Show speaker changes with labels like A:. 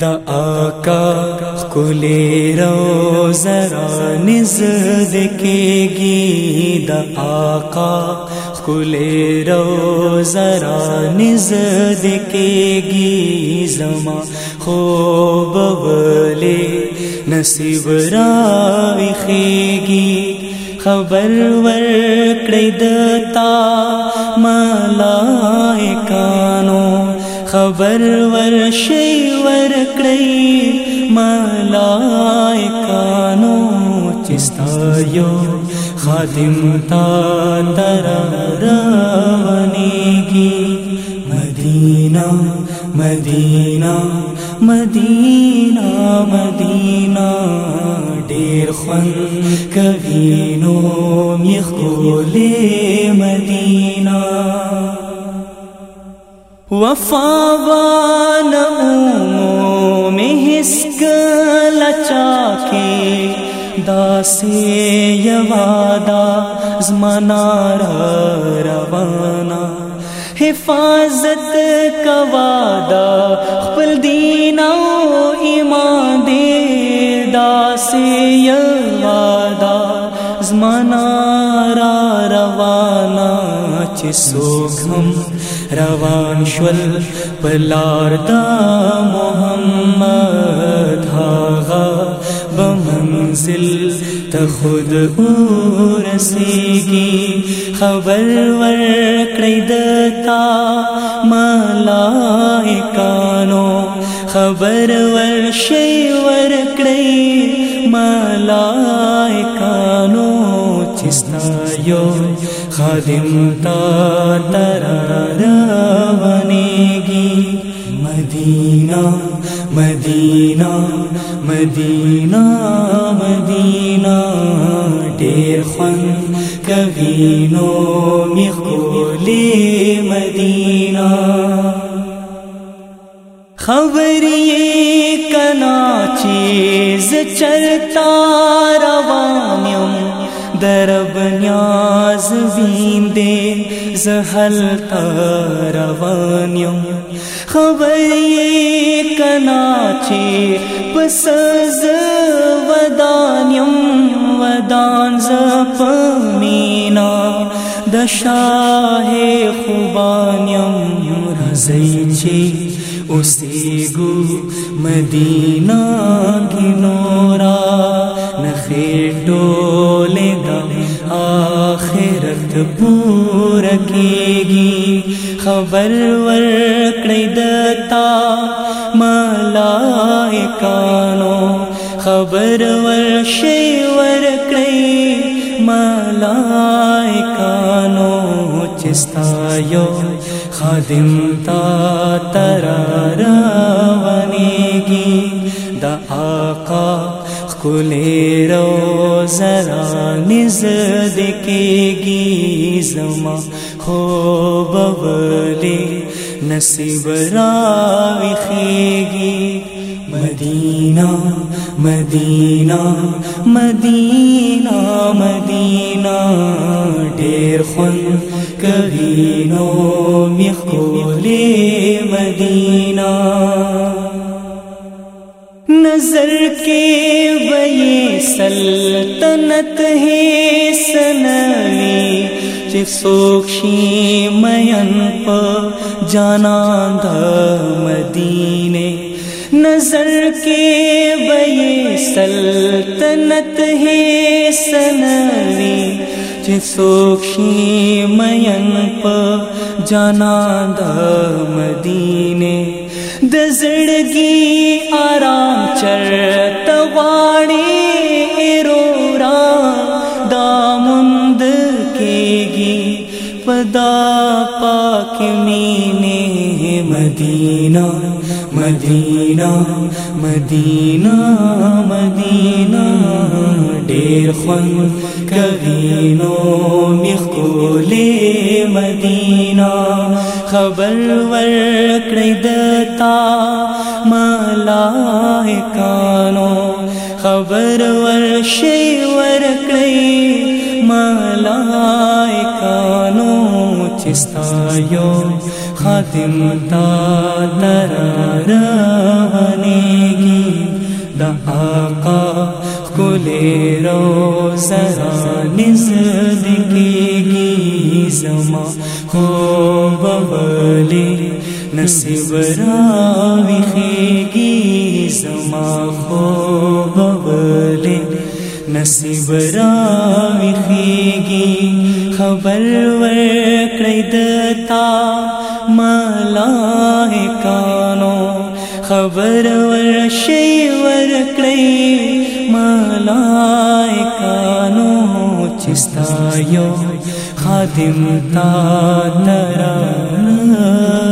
A: دا آقا کلی رو ذرا نزد کے گی دا آقا کلی رو ذرا نزد کے گی زما خوب بلے نصیب راوی خیگی خبر ورکڑی دتا ملائکانو. خبر ورشی ورکڑی ملائکانو چستا یو خادم تا ترا روانیگی مدینہ مدینہ مدینہ مدینہ ڈیر خن کبھی نو مدینہ وفا بانمو میں ہسک لچا کے داسے یوادا زمانارا روانہ۔ حفاظت کا وعدہ، خپل دین او ایمان دے۔ داسے یوادا زمانہ را روانہ چسوکھم روان شول پلار دا محمد هاغا بمنزل تخود ورسیگی خبر ورکڑی دتا ملائکانو خبر ورشی ورکڑی ملائکانو چستا یو خادم تا ترا روانیگی مدینہ مدینہ مدینہ مدینہ، ڈیر خن کبھی نو مخولی مدینہ۔ خبر یہ کنا چیز چلتا روانیم درب نیاز وین دے زہل روانیم خبر یہ کنا کناچے پسز ودانیم ودان زپمینا دشاہ خوبانیم رزی چے اسی گو مدینہ گنورا نخیٹولے دا آخرت پور کی خبر ورکڑی دتا ملائکانو، خبر ورشی ورکڑی ملائکانو، چستا یو خادم تا ترا روانیگی دا آقا کلے رو ذرا نزد کے گی زما خوب بلے نصیب راوی خیگی. مدینہ مدینہ مدینہ مدینہ، ڈیر خن کبھی نو مخولے مدینہ. نظر کے بے سلطنت ہے سنوی چسوکشی مین جانا دا مدینے۔ نظر کے بے سلطنت ہے سنوی چسوکشی مین پ جانا دا مدینے۔ دزڑگی آرام چر تواڑی رورا دامند کے گی۔ پدا پاک مینے مدینہ مدینہ مدینہ مدینہ۔ ڈیر خن کبھی نو مخولے مدینہ، خبر ورکڑی دتا ملائکانو، خبر ورشی ورکڑی ملائکانو چستایو خاتم تا ترار گی دا آقا کلے رو ذرا گی زما ہو ببلی نصیب راوی خیگی زما ہو ببلی نصیب راوی خیگی خبر ورکڑی دتا ملائکانو خبر خادم تا ترانہ